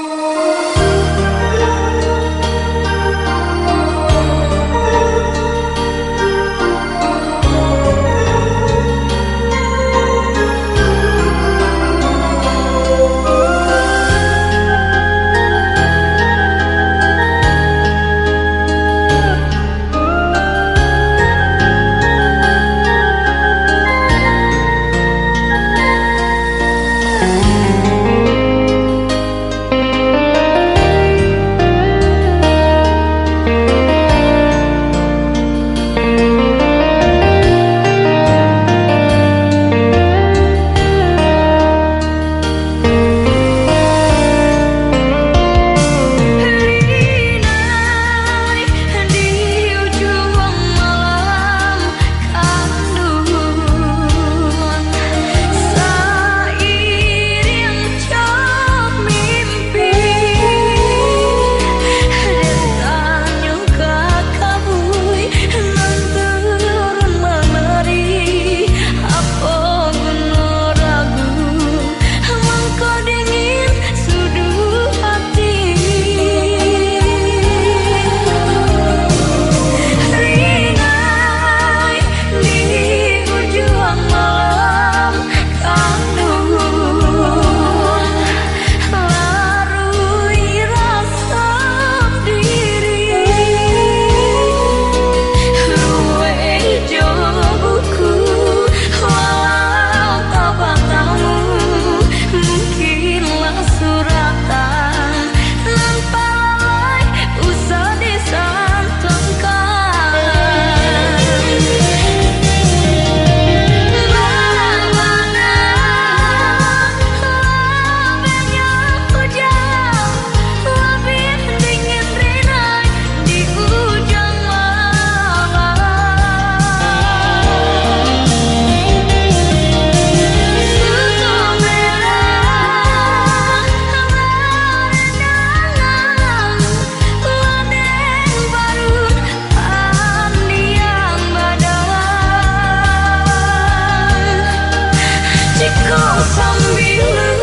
Oh. Some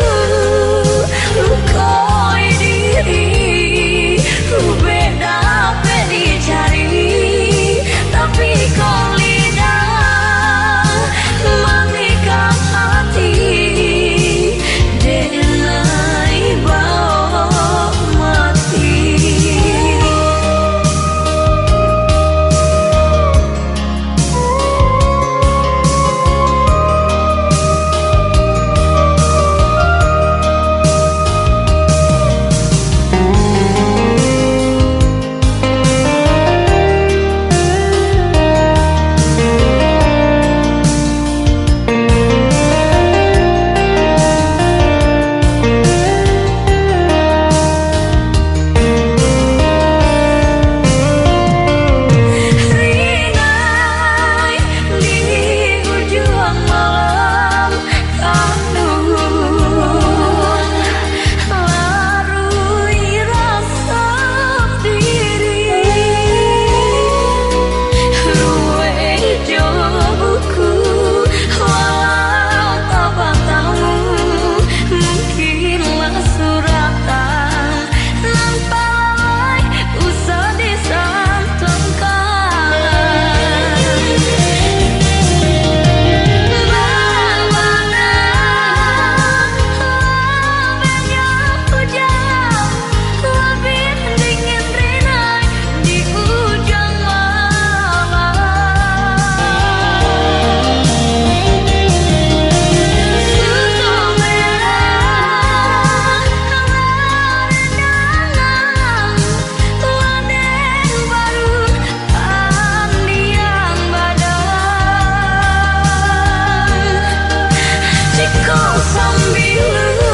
some be loose.